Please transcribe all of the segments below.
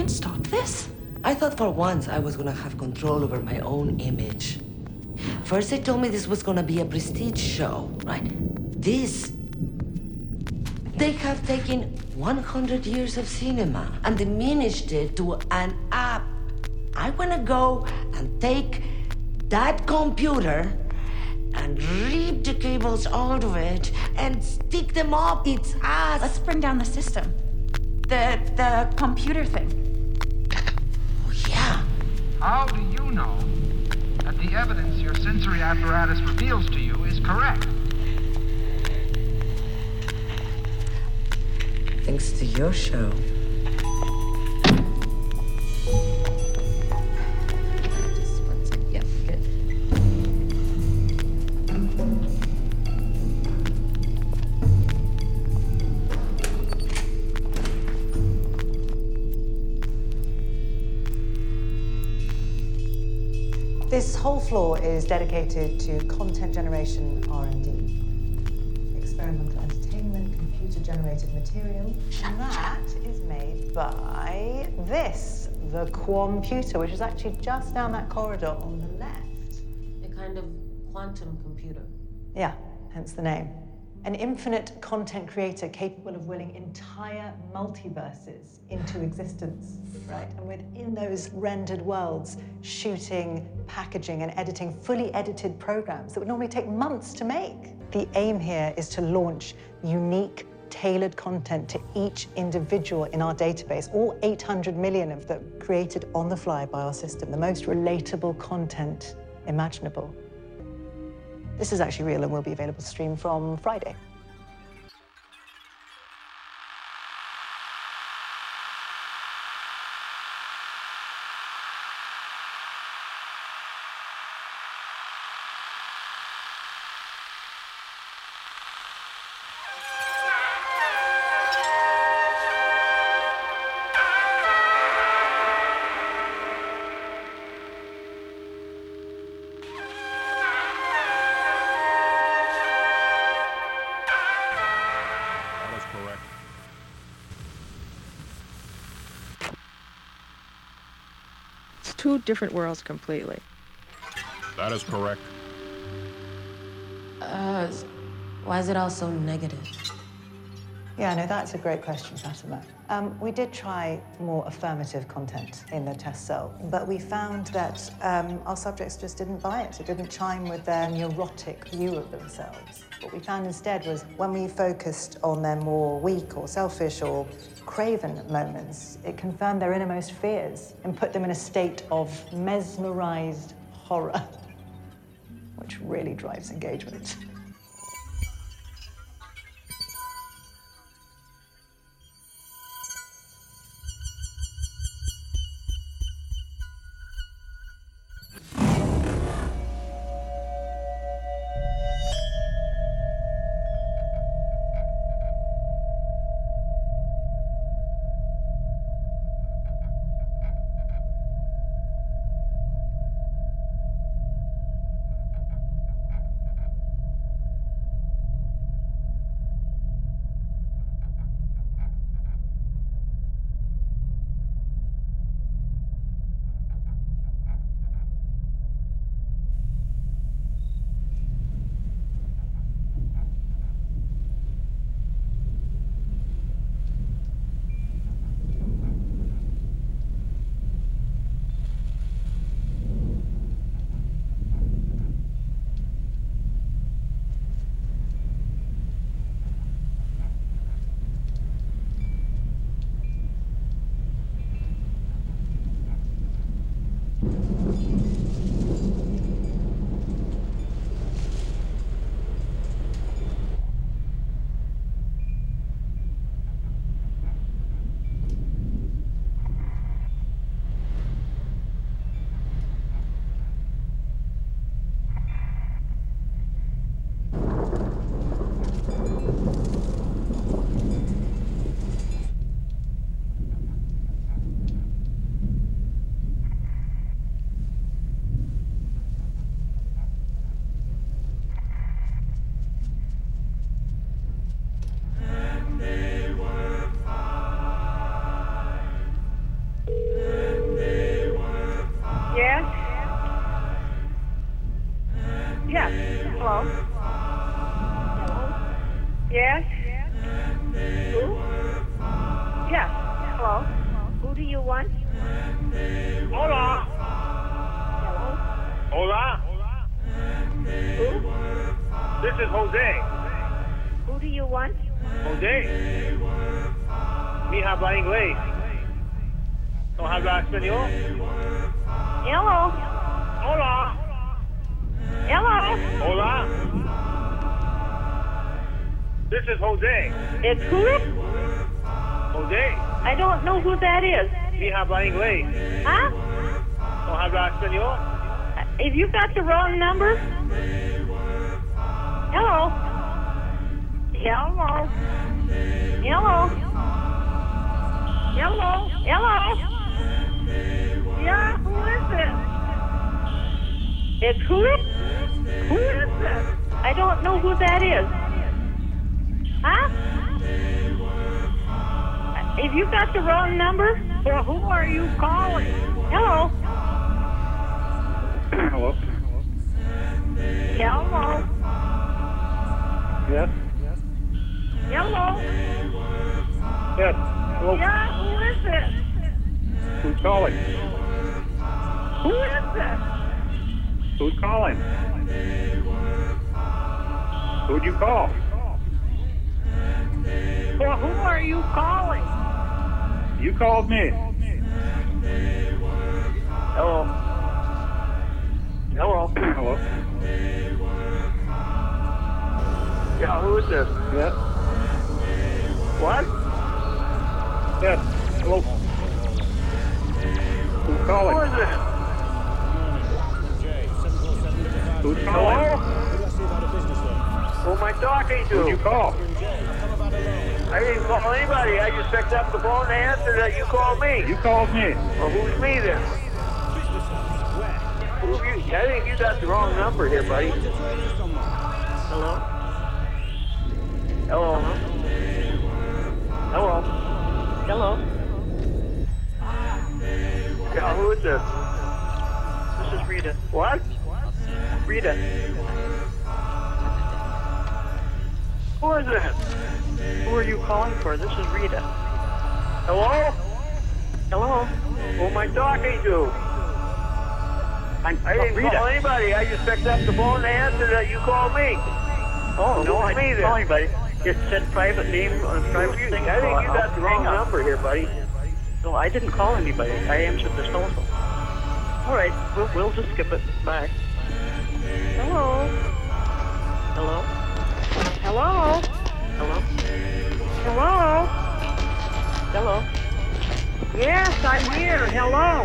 can't stop this? I thought for once I was gonna have control over my own image. First, they told me this was gonna be a prestige show, right? This. They have taken 100 years of cinema and diminished it to an app. I wanna go and take that computer and rip the cables out of it and stick them up its ass. Let's bring down the system. The the computer thing. How do you know that the evidence your sensory apparatus reveals to you is correct? Thanks to your show. Is dedicated to content generation R&D. Experimental entertainment, computer-generated material. And that is made by this, the computer, which is actually just down that corridor on the left. A kind of quantum computer. Yeah, hence the name. An infinite content creator capable of willing entire multiverses into existence, right? And within those rendered worlds, shooting, packaging, and editing fully edited programs that would normally take months to make. The aim here is to launch unique, tailored content to each individual in our database, all 800 million of them created on the fly by our system, the most relatable content imaginable. This is actually real and will be available to stream from Friday. Different worlds completely. That is correct. Uh, why is it all so negative? Yeah, no, that's a great question, Fatima. Um, we did try more affirmative content in the test cell, but we found that um, our subjects just didn't buy it. It didn't chime with their neurotic view of themselves. What we found instead was when we focused on their more weak or selfish or craven moments, it confirmed their innermost fears and put them in a state of mesmerized horror, which really drives engagement. This is Jose. Who do you want? Jose. Mi habla inglés. ¿No habla español? Hello? Hola. Hello? Hola. This is Jose. It's who? Jose. I don't know who that is. Mi habla inglés. Huh? ¿No habla español? If you got the wrong number? Hello? Hello? Hello? Hello? Hello? Yeah, who is it? It's who? Who is it? I don't know who that is. Huh? If you got the wrong number, well, who are you calling? Hello? Hello. Hello? Yes. Hello? Yes. Hello. Yeah, who is it? Who's calling? Who is it? Who's calling? Who'd you call? Well, who are you calling? You called me. Hello. Hello. Hello. Yeah, who is this? Yes. What? Yes. Hello. Who's calling? Who is it? Who's calling? Who am I talking to? Who'd you call? I didn't call anybody. I just picked up the phone and answered that you called me. You called me. Well, who's me then? Who you, I think you got the wrong number here, buddy. Hello? Hello? Hello? Hello? Yeah, who is this? This is Rita. What? Rita. Who is this? Who are you calling for? This is Rita. Hello? Hello? Who am I talking to? I'm I didn't Rita. call anybody. I just picked up the phone and answered that you called me. Oh, no, I didn't call anybody. It said private name on private You- thing. I think you got the wrong number here, buddy. No, I didn't call anybody. I answered this phone. All right, we'll, we'll just skip it. Bye. Hello? Hello? Hello? Hello? Hello? Hello? Yes, I'm here. Hello?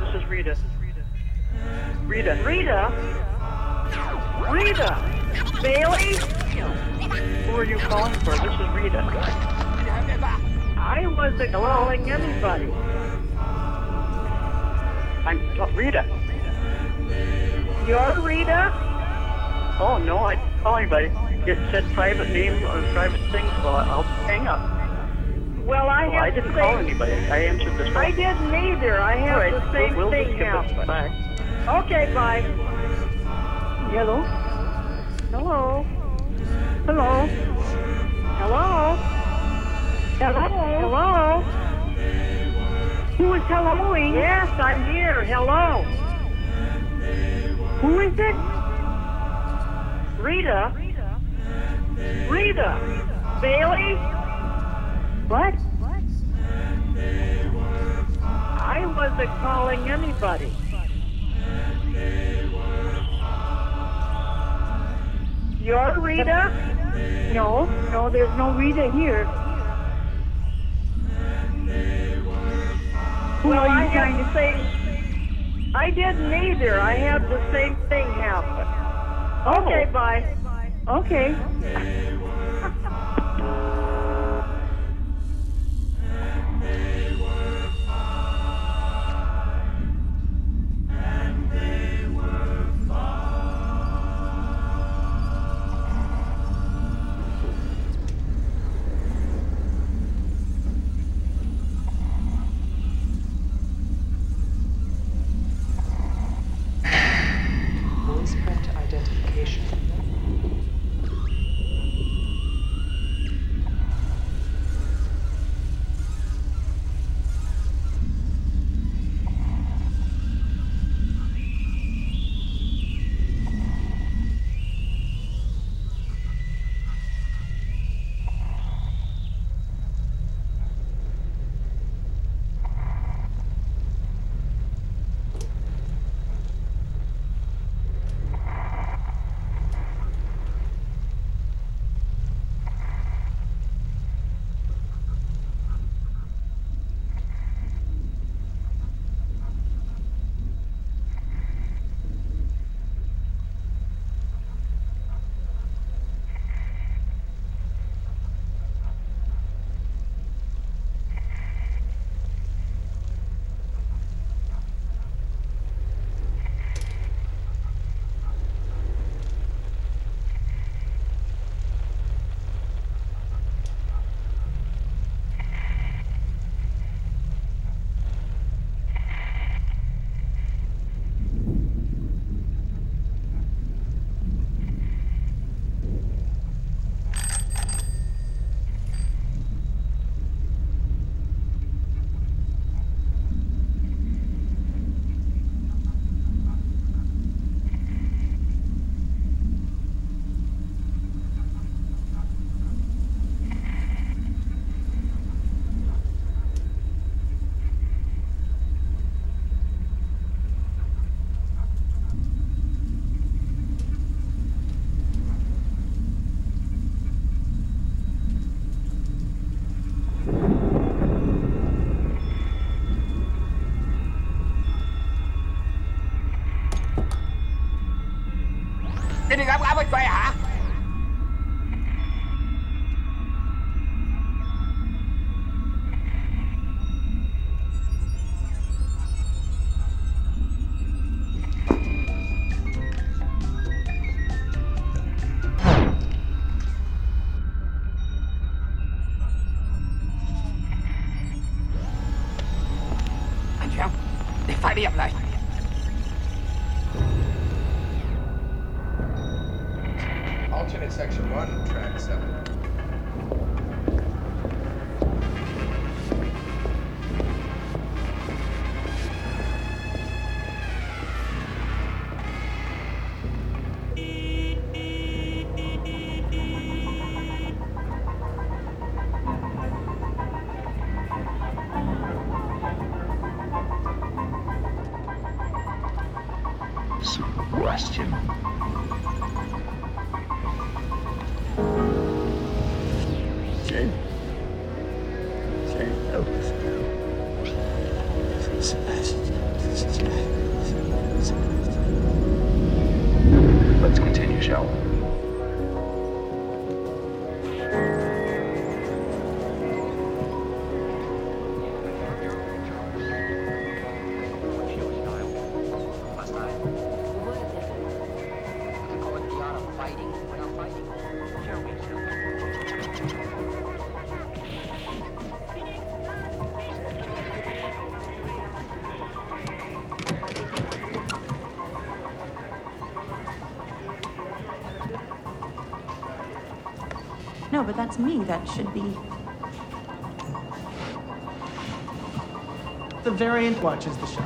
This is Rita. Rita. Rita? Rita! Bailey? Who are you calling for? This is Rita. I wasn't calling anybody. I'm oh, Rita. You're Rita? Oh no, I didn't call anybody. It said private name on private thing, so I'll oh, hang up. Well, I oh, I didn't call anybody. I answered this. I didn't either. I have right, the same we'll, we'll thing happen. Bye. Okay, bye. Hello. Hello. Hello. Hello. Hello. Hello. Who is helloing? Yes, I'm here. Hello. Who is it? Rita. Rita. Bailey? What? I wasn't calling anybody. You're Rita? No, no, there's no Rita here. Who well, are you I trying to say? I didn't either. I had the same thing happen. Oh. Okay, bye. Okay. Alternate section one, track seven. That should be. The variant watches the show.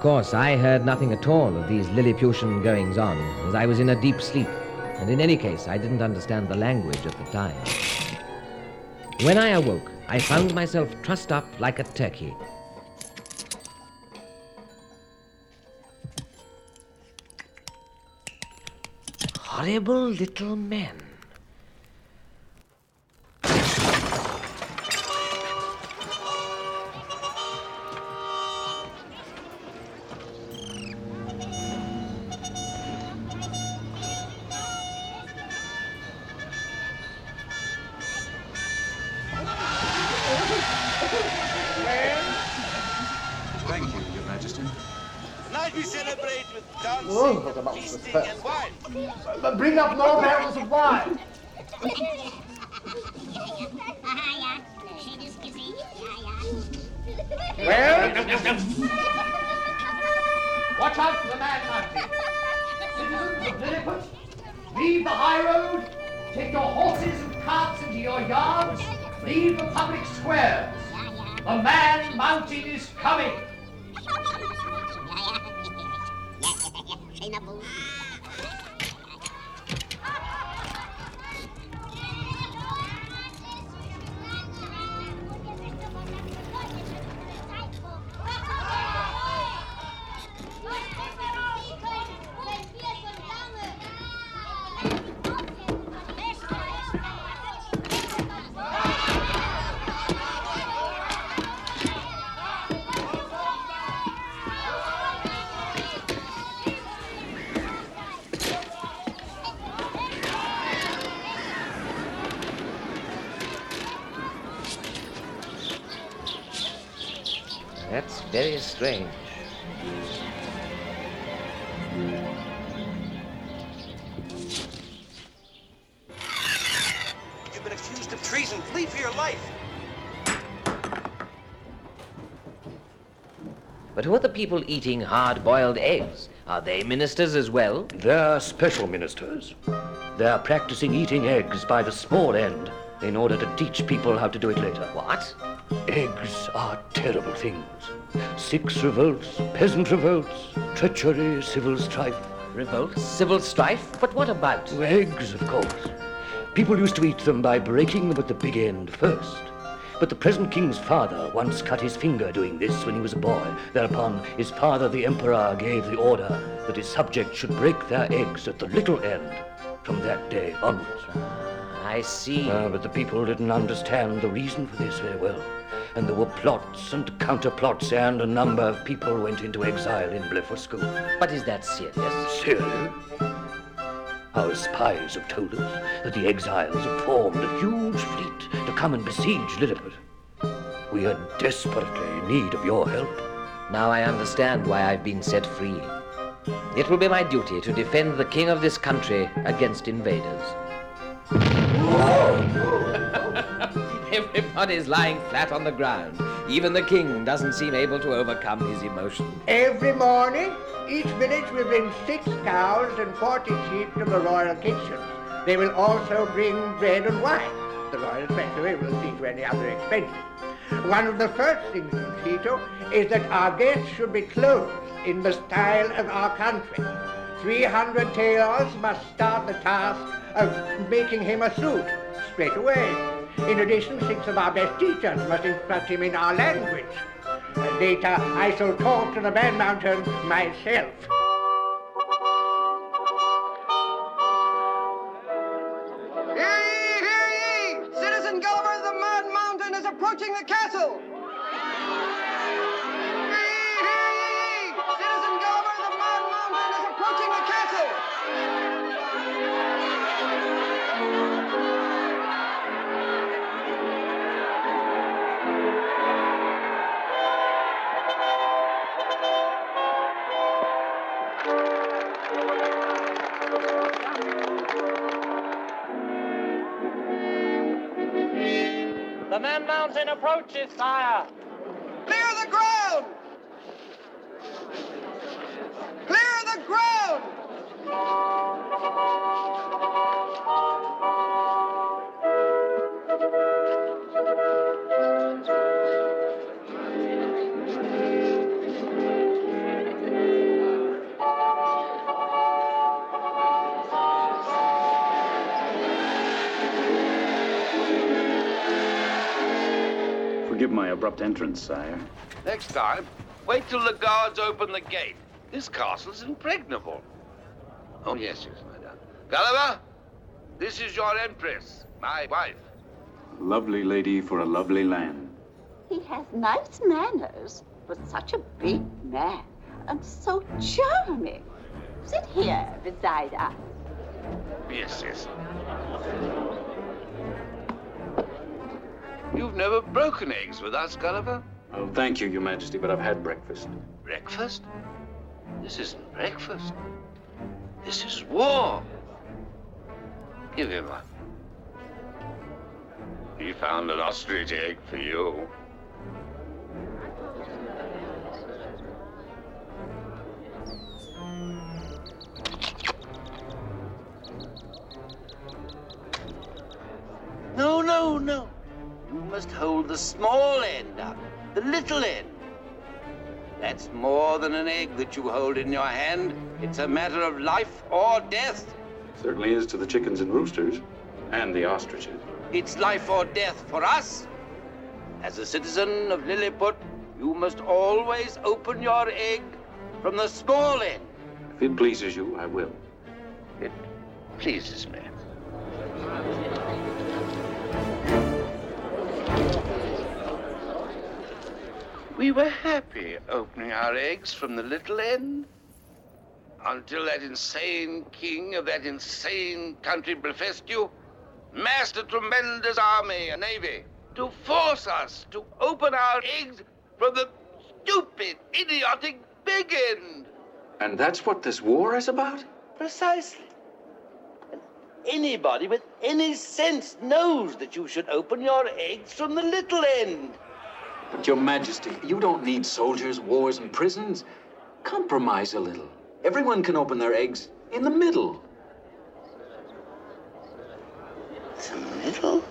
Of course, I heard nothing at all of these Lilliputian goings on, as I was in a deep sleep, and in any case, I didn't understand the language at the time. When I awoke, I found myself trussed up like a turkey. Horrible little men. Feasting, and wine. But bring up more barrels of wine. Well, watch out for the man mountain. Citizens of Lilliput, leave the high road, take your horses and carts into your yards, leave the public squares. The man mountain is coming. People eating hard boiled eggs? Are they ministers as well? They're special ministers. They're practicing eating eggs by the small end in order to teach people how to do it later. What? Eggs are terrible things. Six revolts, peasant revolts, treachery, civil strife. Revolts? Civil strife? But what about? Eggs, of course. People used to eat them by breaking them at the big end first. But the present king's father once cut his finger doing this when he was a boy. Thereupon, his father, the emperor, gave the order that his subjects should break their eggs at the little end from that day onwards. I see. Uh, but the people didn't understand the reason for this very well. And there were plots and counterplots, and a number of people went into exile in Blefuscu. But is that serious? Serious? Our spies have told us that the exiles have formed a huge fleet to come and besiege Lilliput. We are desperately in need of your help. Now I understand why I've been set free. It will be my duty to defend the king of this country against invaders. Everybody's lying flat on the ground. Even the king doesn't seem able to overcome his emotion. Every morning, each village will bring six cows and forty sheep to the royal kitchens. They will also bring bread and wine. The royal treasury will see to any other expenses. One of the first things to see to is that our guests should be clothed in the style of our country. 300 tailors must start the task of making him a suit straight away. In addition, six of our best teachers must instruct him in our language. Later, I shall talk to the Man Mountain myself. Hear ye, hear ye! Citizen Gulliver the Mud Mountain is approaching the castle! Hear ye, hear ye! Citizen Gulliver the Mud Mountain is approaching the castle! Man Mountain approaches, sire. Abrupt entrance, sire. Next time, wait till the guards open the gate. This castle's impregnable. Oh, yes, yes, madame. Gulliver, this is your empress, my wife. Lovely lady for a lovely land. He has nice manners, but such a big man and so charming. Sit here beside us. Yes, yes. You've never broken eggs with us, Gulliver. Oh, thank you, Your Majesty, but I've had breakfast. Breakfast? This isn't breakfast. This is war. Give him one. He found an ostrich egg for you. Must hold the small end up, the little end. That's more than an egg that you hold in your hand. It's a matter of life or death. Certainly is to the chickens and roosters, and the ostriches. It's life or death for us. As a citizen of Lilliput, you must always open your egg from the small end. If it pleases you, I will. It pleases me. We were happy opening our eggs from the little end until that insane king of that insane country Blefuscu massed a tremendous army and navy to force us to open our eggs from the stupid, idiotic big end. And that's what this war is about? Precisely. And anybody with any sense knows that you should open your eggs from the little end. But, Your Majesty, you don't need soldiers, wars, and prisons. Compromise a little. Everyone can open their eggs in the middle. The middle?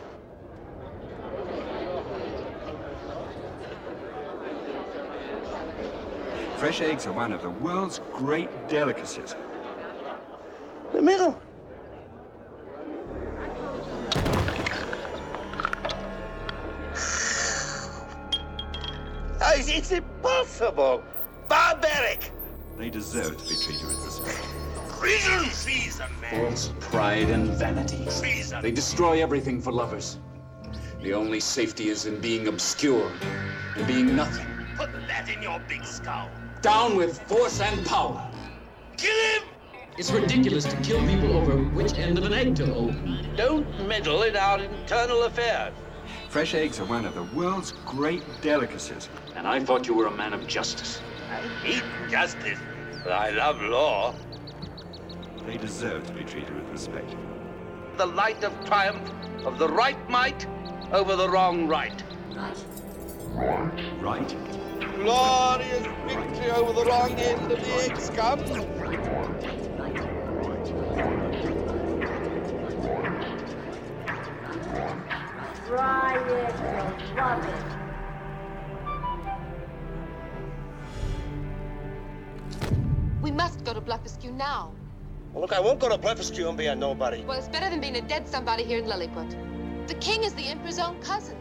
Fresh eggs are one of the world's great delicacies. The middle? It's, it's impossible! Barbaric! They deserve to be treated with respect. Treason! Treason, man! False pride and vanity. Treason! They destroy everything for lovers. The only safety is in being obscure, in being nothing. Put that in your big skull. Down with force and power. Kill him! It's ridiculous to kill people over which end of an egg to open. Don't meddle in our internal affairs. Fresh eggs are one of the world's great delicacies. And I thought you were a man of justice. I hate justice, but I love law. They deserve to be treated with respect. The light of triumph of the right might over the wrong right. Right. Right. Glorious victory over the wrong end of the egg scum. Try it. We must go to Blefuscu now. Well, look, I won't go to Blefuscu and be a nobody. Well, it's better than being a dead somebody here in Lilliput. The king is the Emperor's own cousin.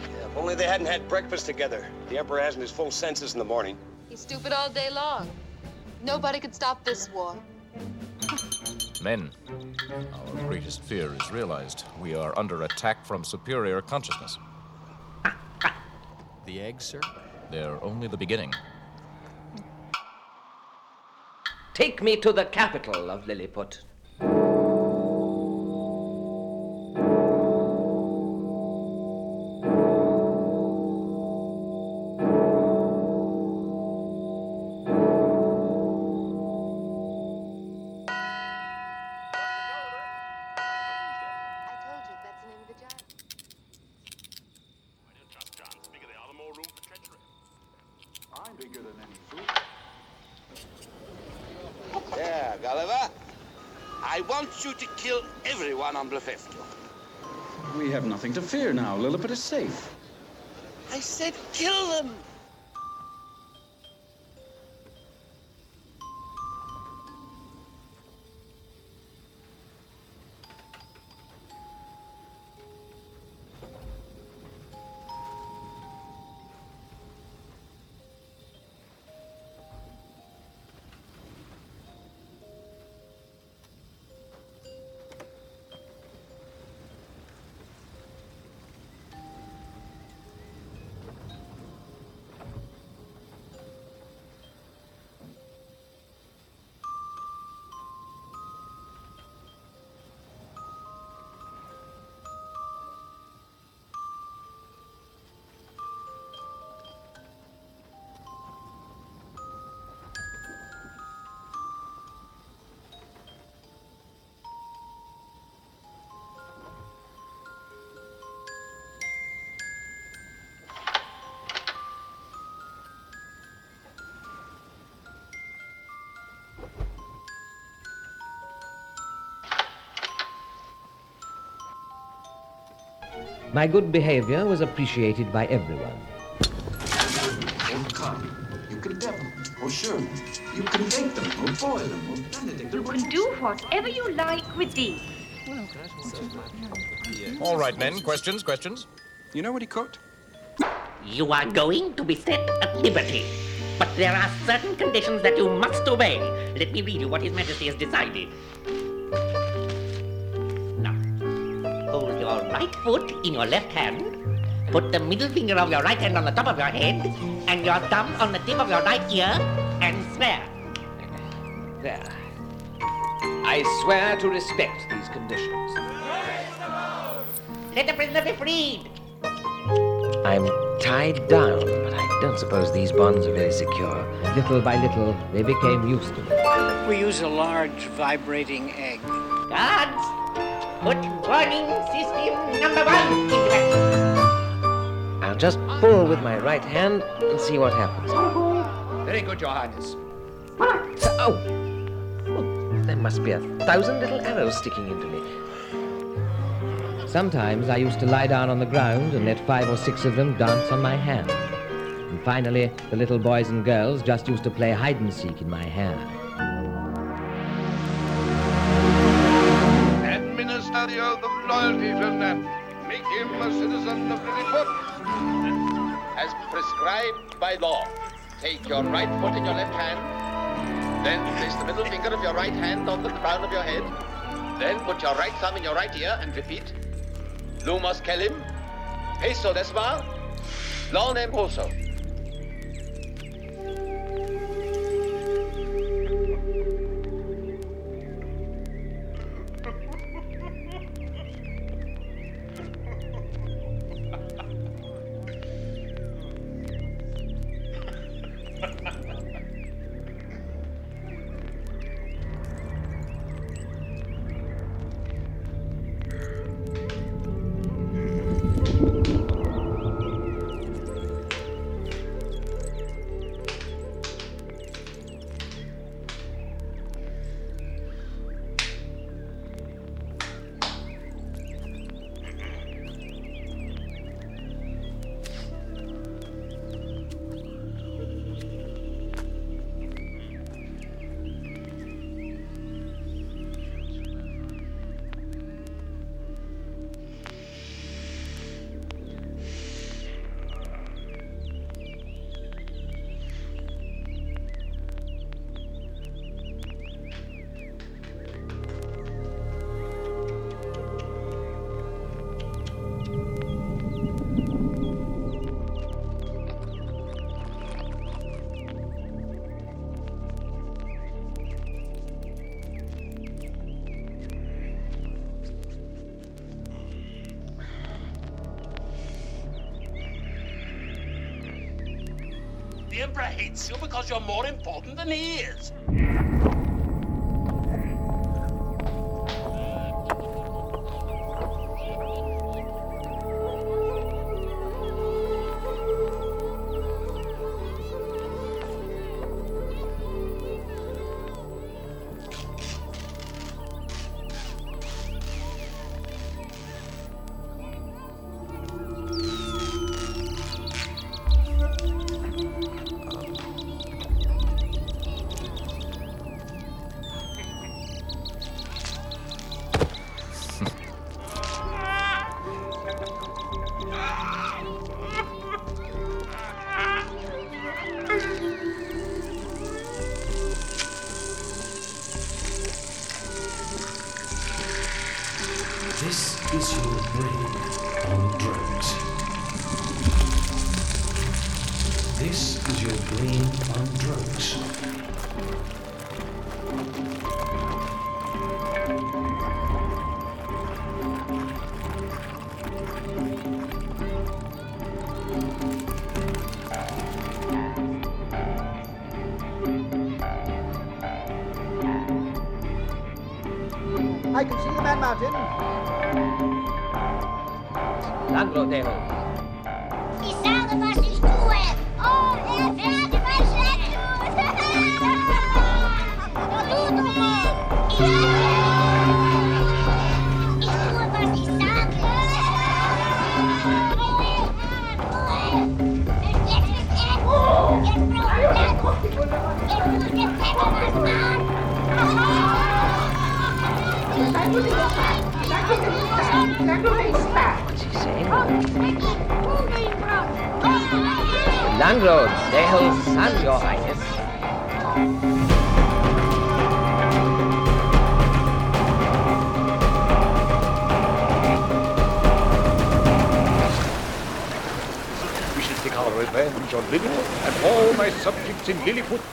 Yeah, if only they hadn't had breakfast together. The Emperor hasn't his full senses in the morning. He's stupid all day long. Nobody could stop this war. Men, our greatest fear is realized. We are under attack from superior consciousness. The eggs, sir? They're only the beginning. Take me to the capital of Lilliput. I want you to kill everyone on Blefuscu. We have nothing to fear now. Lilliput is safe. I said kill them. My good behavior was appreciated by everyone. Oh, come. You can dip them, or sure. You can bake them, or boil them, oh, or benedict You can do whatever you like with these. All right, men. Questions? Questions? You know what he cooked? You are going to be set at liberty. But there are certain conditions that you must obey. Let me read you what His Majesty has decided. Right foot in your left hand. Put the middle finger of your right hand on the top of your head, and your thumb on the tip of your right ear, and swear. There. I swear to respect these conditions. Let the prisoner be freed. I'm tied down, but I don't suppose these bonds are very secure. Little by little, they became used to me. We use a large vibrating egg. Guards, put warning system number one into action. I'll just pull with my right hand and see what happens. Very good, Your Highness. Oh! oh there must be a thousand little arrows sticking into me. Sometimes I used to lie down on the ground and let five or six of them dance on my hand. And finally, the little boys and girls just used to play hide and seek in my hair. The loyalty, Ferdinand. Make him a citizen of Lilliput. As prescribed by law, take your right foot in your left hand. Then place the middle finger of your right hand on the crown of your head. Then put your right thumb in your right ear and repeat. Lumos Kelim, Peso Desmar, Lonem Poso. The hates you because you're more important than he is.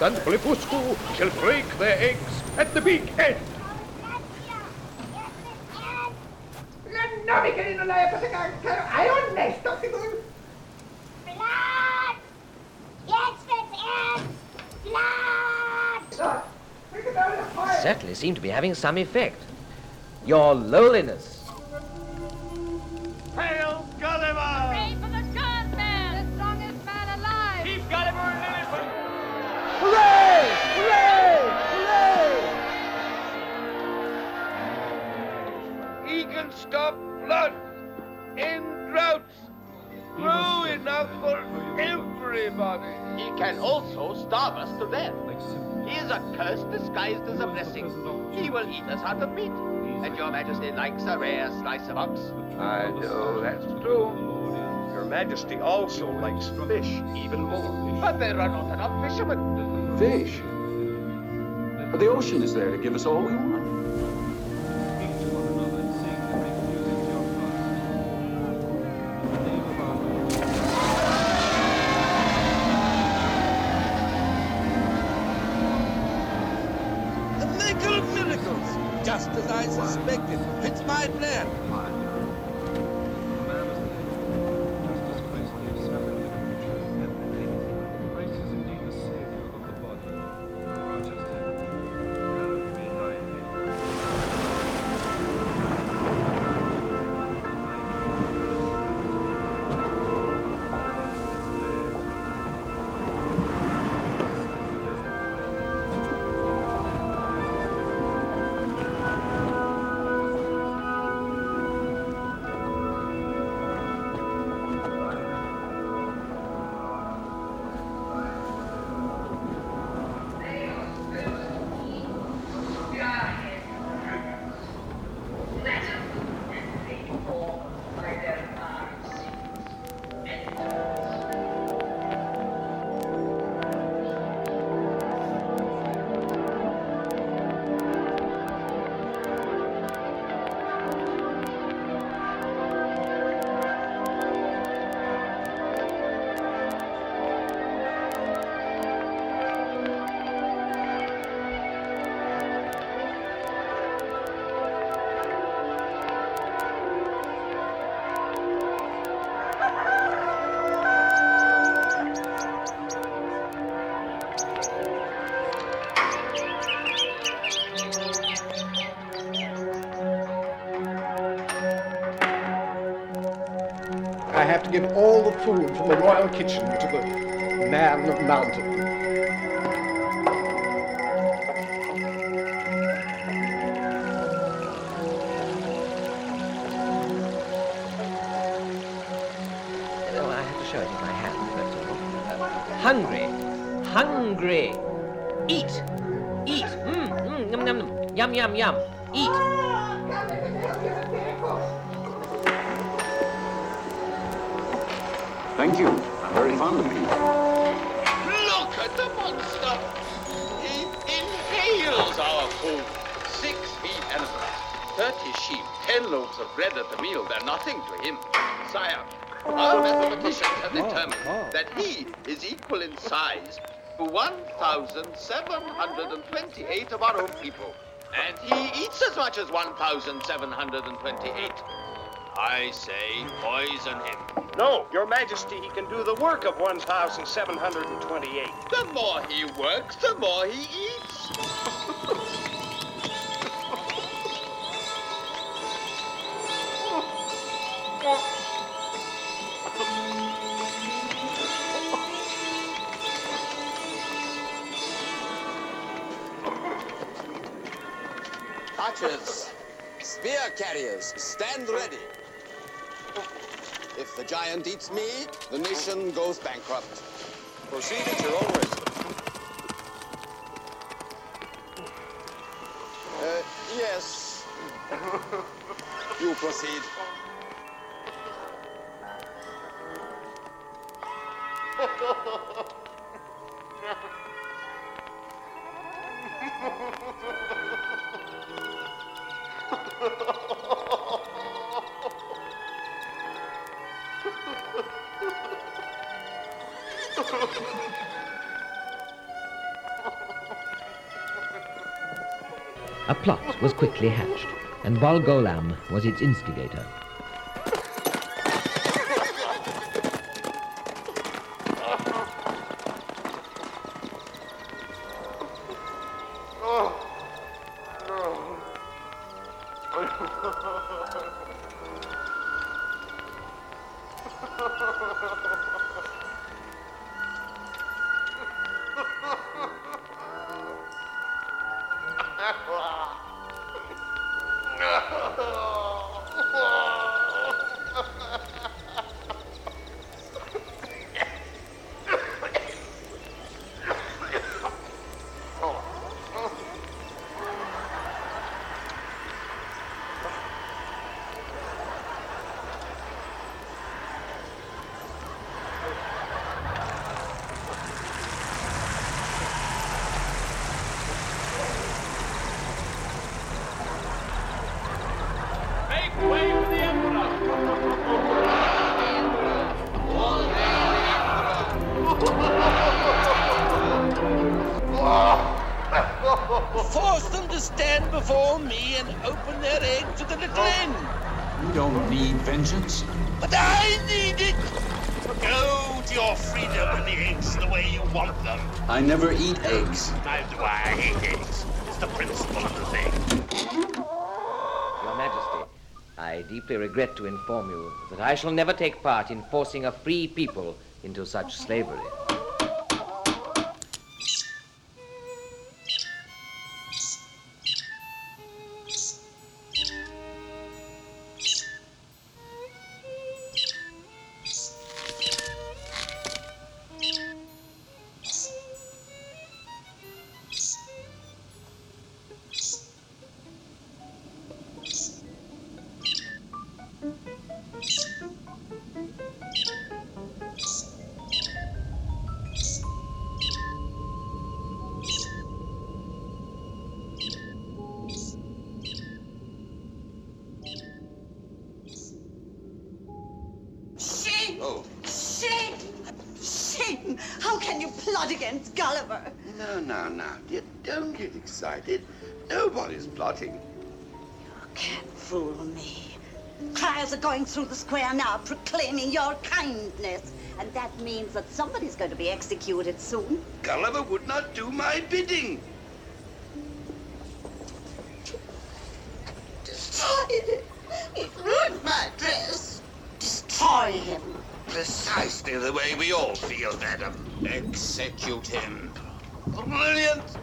and Blefuscu shall break their eggs at the big end. Certainly seem to be having some effect. Your lowliness. Stop flood in droughts. Brew enough for everybody. He can also starve us to death. He is a curse disguised as a blessing. He will eat us out of meat. And your majesty likes a rare slice of ox. I know that's true. Your Majesty also likes fish even more. But there are not enough fishermen. Fish? But the ocean is there to give us all we want. The from the royal kitchen to the man of mountain. Oh, I have to show it in my hand, hungry. Hungry. Eat. Eat. Mmm, mmm, yum, yum, yum. Yum, yum, mathematicians have determined that he is equal in size to 1,728 of our own people. And he eats as much as 1,728. I say poison him. No, Your Majesty, he can do the work of 1,728. The more he works, the more he eats. Archers, spear carriers, stand ready. If the giant eats me, the nation goes bankrupt. Proceed at your own risk. Uh, yes. You proceed. was quickly hatched, and Bolgolam was its instigator. Ah! deeply regret to inform you that I shall never take part in forcing a free people into such slavery. Plot against Gulliver? No, no, no, dear, don't get excited. Nobody's plotting. You can't fool me. Criers are going through the square now proclaiming your kindness. And that means that somebody's going to be executed soon. Gulliver would not do my bidding. Destroy him! He ruined my dress. Destroy him. Precisely the way we all feel, madam. Execute him. Brilliant!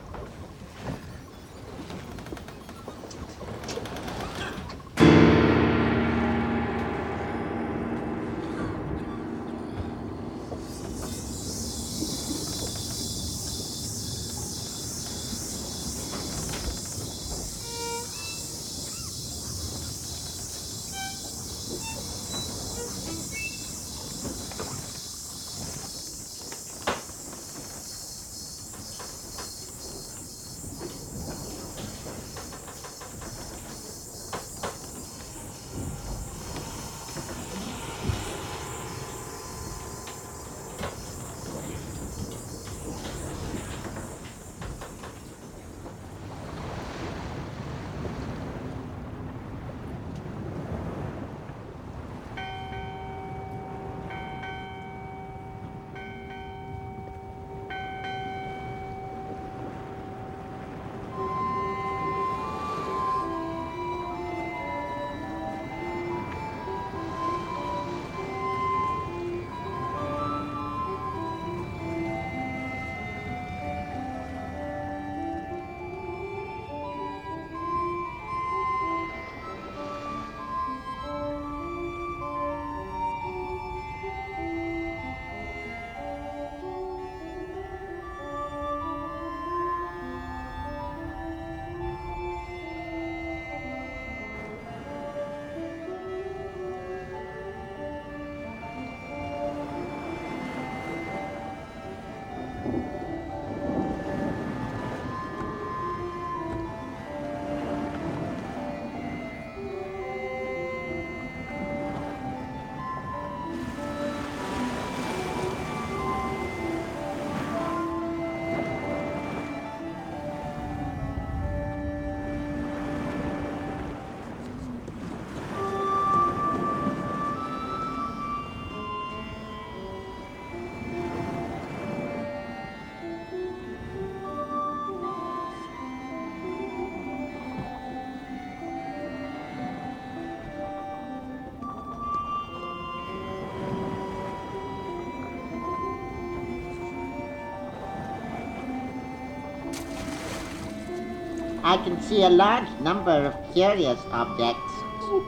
I can see a large number of curious objects. So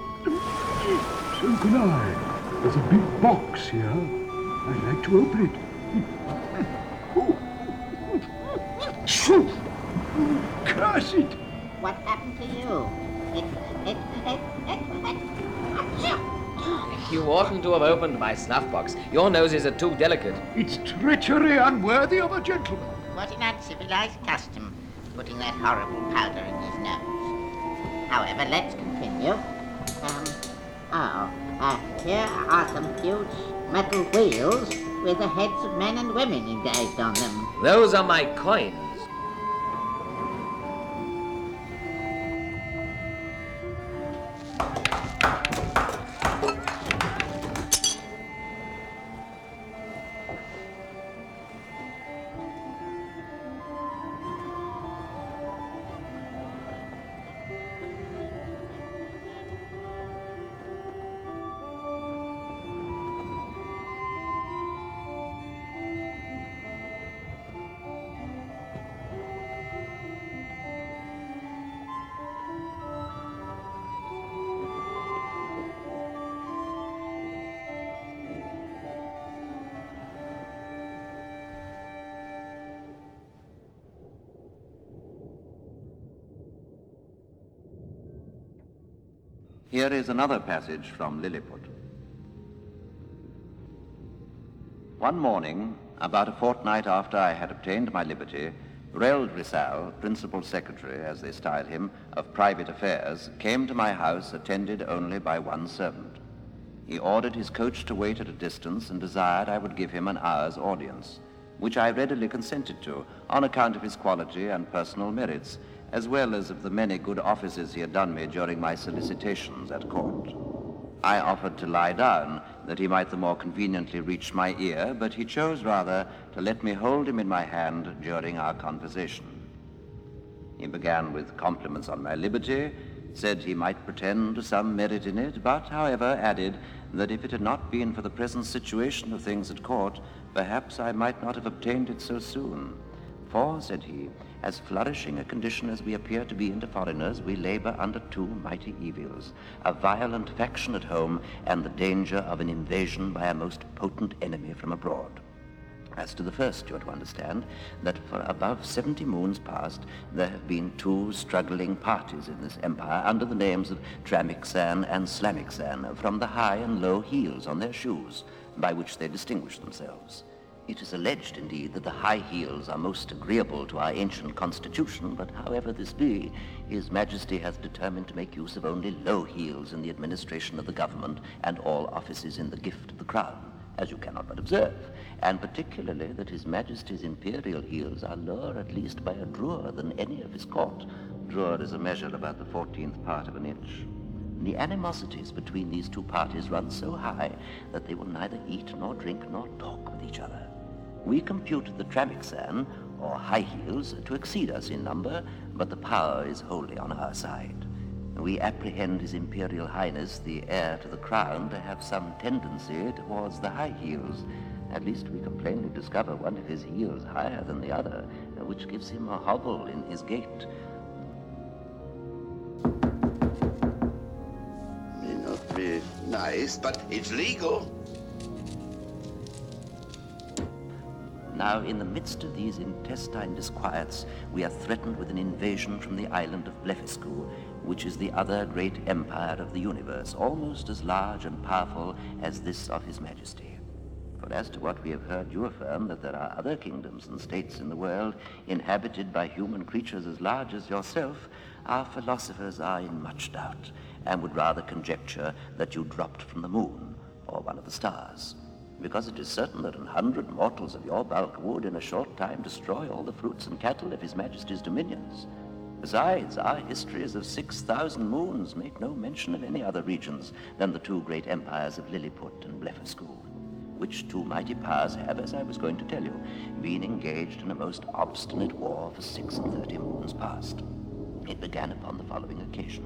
can I. There's a big box here. I'd like to open it. Shoo! Curse it! What happened to you? You oughtn't to have opened my snuff box. Your noses are too delicate. It's treachery unworthy of a gentleman. What an uncivilized custom, putting that horrible powder in his nose. However, let's continue. Um, oh, uh, here are some huge metal wheels with the heads of men and women engaged on them. Those are my coins. Here is another passage from Lilliput. One morning, about a fortnight after I had obtained my liberty, Reldresal, Principal Secretary, as they style him, of Private Affairs, came to my house attended only by one servant. He ordered his coach to wait at a distance and desired I would give him an hour's audience, which I readily consented to on account of his quality and personal merits, as well as of the many good offices he had done me during my solicitations at court. I offered to lie down, that he might the more conveniently reach my ear, but he chose rather to let me hold him in my hand during our conversation. He began with compliments on my liberty, said he might pretend to some merit in it, but, however, added that if it had not been for the present situation of things at court, perhaps I might not have obtained it so soon. For, said he, as flourishing a condition as we appear to be into foreigners, we labor under two mighty evils, a violent faction at home and the danger of an invasion by a most potent enemy from abroad. As to the first, you are to understand that for above 70 moons past, there have been two struggling parties in this empire under the names of Tramecksan and Slamecksan, from the high and low heels on their shoes, by which they distinguish themselves. It is alleged, indeed, that the high heels are most agreeable to our ancient constitution, but however this be, His Majesty hath determined to make use of only low heels in the administration of the government and all offices in the gift of the crown, as you cannot but observe and particularly that His Majesty's imperial heels are lower at least by a drurr than any of his court. Drurr is a measure about the fourteenth part of an inch. The animosities between these two parties run so high that they will neither eat nor drink nor talk with each other. We compute the Tramecksan, or high heels, to exceed us in number, but the power is wholly on our side. We apprehend His Imperial Highness, the heir to the crown, to have some tendency towards the high heels, at least we can plainly discover one of his heels higher than the other, which gives him a hobble in his gait. May not be nice, but it's legal. Now, in the midst of these intestine disquiets, we are threatened with an invasion from the island of Blefuscu, which is the other great empire of the universe, almost as large and powerful as this of His Majesty. But as to what we have heard you affirm, that there are other kingdoms and states in the world inhabited by human creatures as large as yourself, our philosophers are in much doubt, and would rather conjecture that you dropped from the moon or one of the stars. Because it is certain that an hundred mortals of your bulk would, in a short time, destroy all the fruits and cattle of His Majesty's dominions. Besides, our histories of 6,000 moons make no mention of any other regions than the two great empires of Lilliput and Blefuscu which two mighty powers have, as I was going to tell you, been engaged in a most obstinate war for six and thirty moons past. It began upon the following occasion.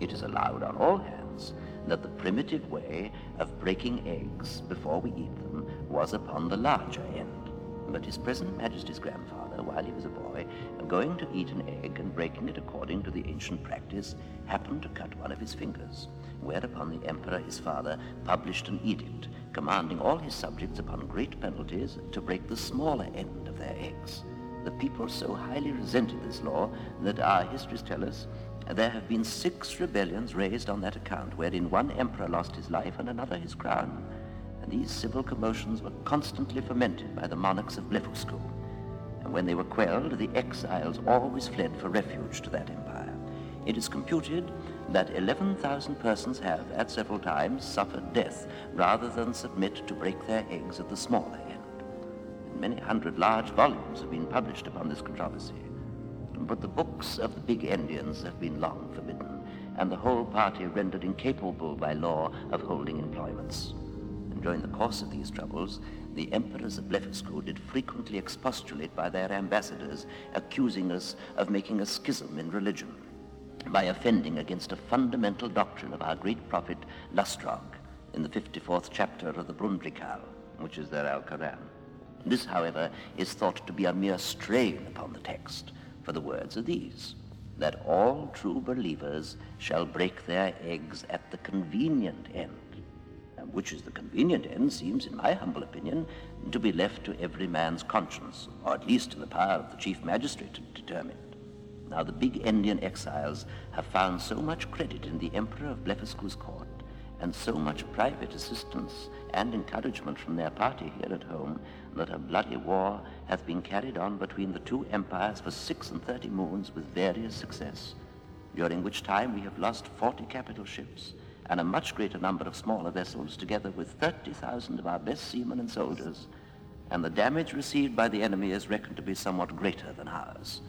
It is allowed on all hands that the primitive way of breaking eggs before we eat them was upon the larger end. But his present Majesty's grandfather, while he was a boy, going to eat an egg and breaking it according to the ancient practice, happened to cut one of his fingers, whereupon the emperor his father published an edict commanding all his subjects upon great penalties to break the smaller end of their eggs. The people so highly resented this law that our histories tell us there have been six rebellions raised on that account, wherein one emperor lost his life and another his crown. And these civil commotions were constantly fomented by the monarchs of Blefuscu. And when they were quelled, the exiles always fled for refuge to that empire. It is computed that 11,000 persons have, at several times, suffered death rather than submit to break their eggs at the smaller end. And many hundred large volumes have been published upon this controversy. But the books of the Big-Endians have been long forbidden, and the whole party rendered incapable by law of holding employments. And during the course of these troubles, the emperors of Blefuscu did frequently expostulate by their ambassadors, accusing us of making a schism in religion by offending against a fundamental doctrine of our great prophet Lustrog in the 54th chapter of the Blundecral, which is their Al-Quran. This, however, is thought to be a mere strain upon the text, for the words are these, that all true believers shall break their eggs at the convenient end, and which is the convenient end seems, in my humble opinion, to be left to every man's conscience, or at least to the power of the chief magistrate to determine. Now, the Big-Endian exiles have found so much credit in the Emperor of Blefuscu's court, and so much private assistance and encouragement from their party here at home, that a bloody war hath been carried on between the two empires for six and thirty moons with various success, during which time we have lost forty capital ships, and a much greater number of smaller vessels, together with 30,000 of our best seamen and soldiers, and the damage received by the enemy is reckoned to be somewhat greater than ours.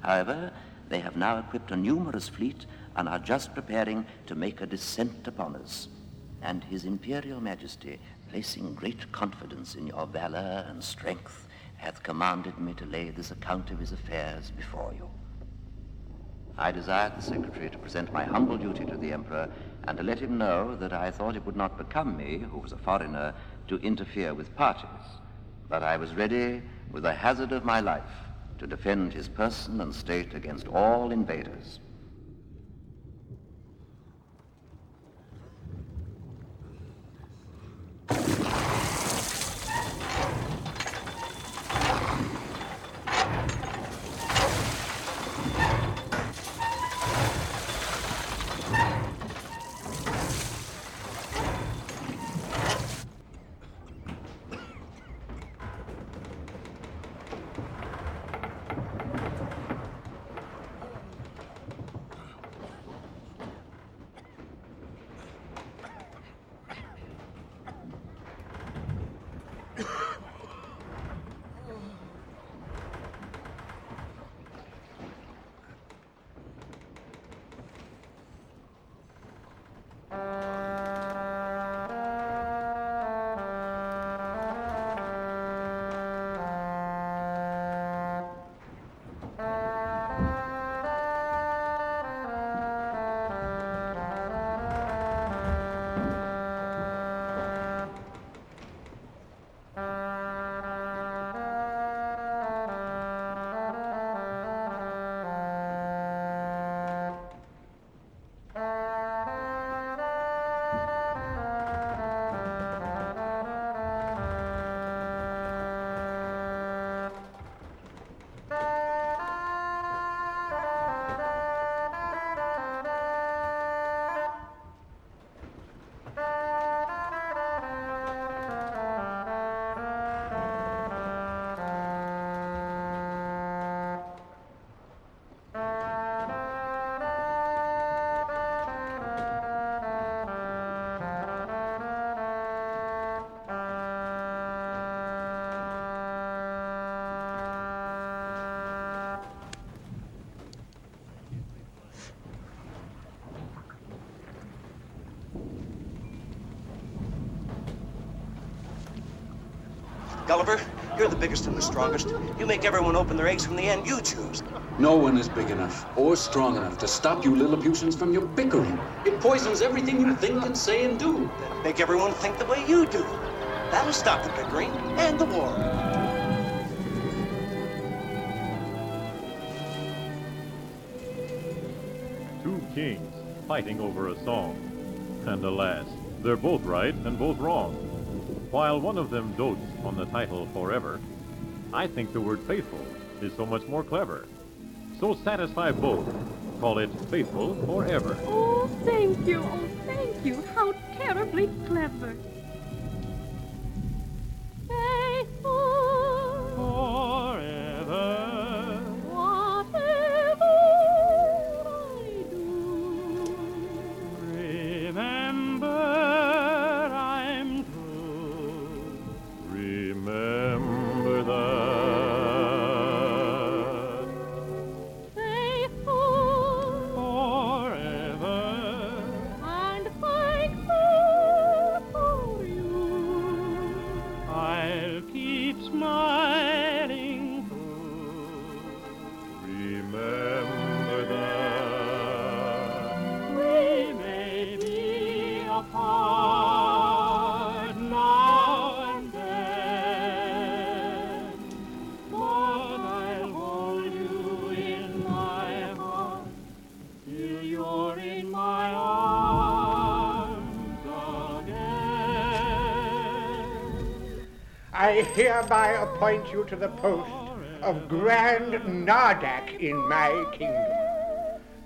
However, they have now equipped a numerous fleet and are just preparing to make a descent upon us. And His Imperial Majesty, placing great confidence in your valor and strength, hath commanded me to lay this account of his affairs before you. I desired the Secretary to present my humble duty to the Emperor and to let him know that I thought it would not become me, who was a foreigner, to interfere with parties, but I was ready, with the hazard of my life, to defend his person and state against all invaders. you Gulliver, you're the biggest and the strongest. You make everyone open their eggs from the end you choose. No one is big enough or strong enough to stop you Lilliputians from your bickering. It poisons everything you think and say and do. Make everyone think the way you do. That'll stop the bickering and the war. Two kings fighting over a song. And alas, they're both right and both wrong. While one of them dotes on the title forever, I think the word faithful is so much more clever. So satisfy both. Call it faithful forever. Oh, thank you. Oh, thank you. How terribly clever. Till you're in my arms again. I hereby appoint you to the post of Grand Nardac in my kingdom.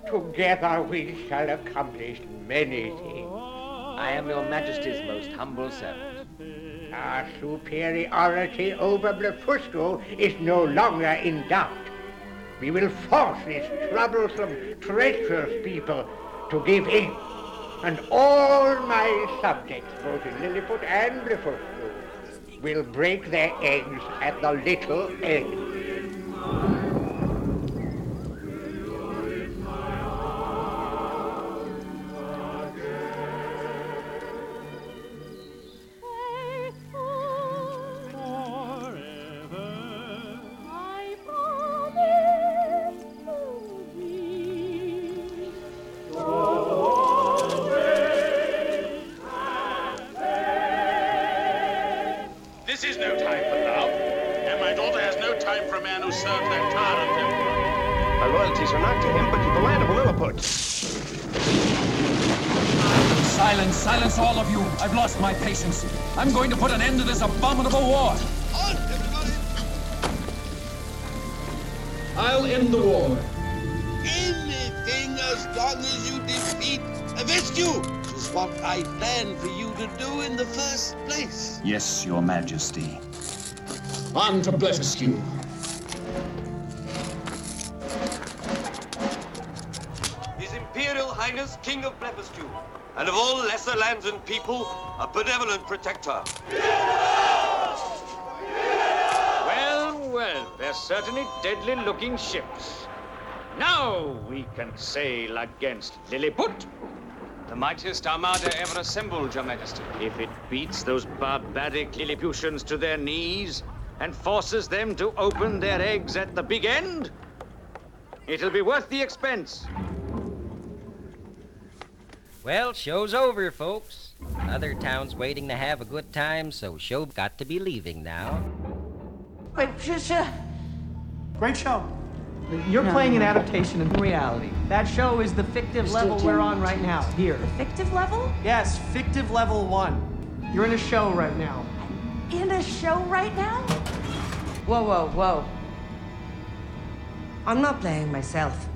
Together we shall accomplish many things. I am your majesty's most humble servant. Our superiority over Blefuscu is no longer in doubt. We will force these troublesome, treacherous people to give in. And all my subjects, both in Lilliput and Blefuscu, will break their eggs at the little egg. Place. Your majesty. On to Blefuscu. His Imperial Highness King of Blefuscu, and of all lesser lands and people, a benevolent protector. Well, well, they're certainly deadly looking ships. Now we can sail against Lilliput. The mightiest armada ever assembled, your majesty. If it beats those barbaric Lilliputians to their knees and forces them to open their eggs at the big end, it'll be worth the expense. Well, show's over, folks. Other town's waiting to have a good time, so show got to be leaving now. Wait, sh- sh- Great show. You're No. playing an adaptation of reality. That show is the fictive Mr. level we're on right now, here. The fictive level? Yes, fictive level one. You're in a show right now. In a show right now? Whoa, whoa, whoa. I'm not playing myself.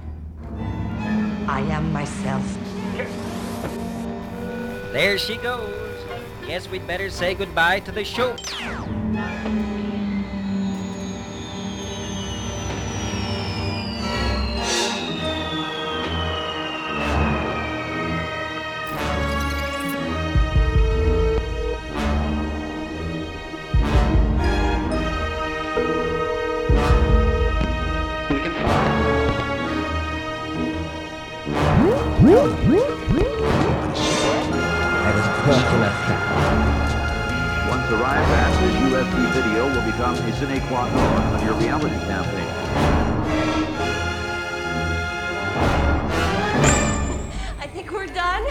I am myself. There she goes. Guess we'd better say goodbye to the show. I was caught in a. Once arrived at, this USB video will become a sine qua non of your reality campaign. I think we're done.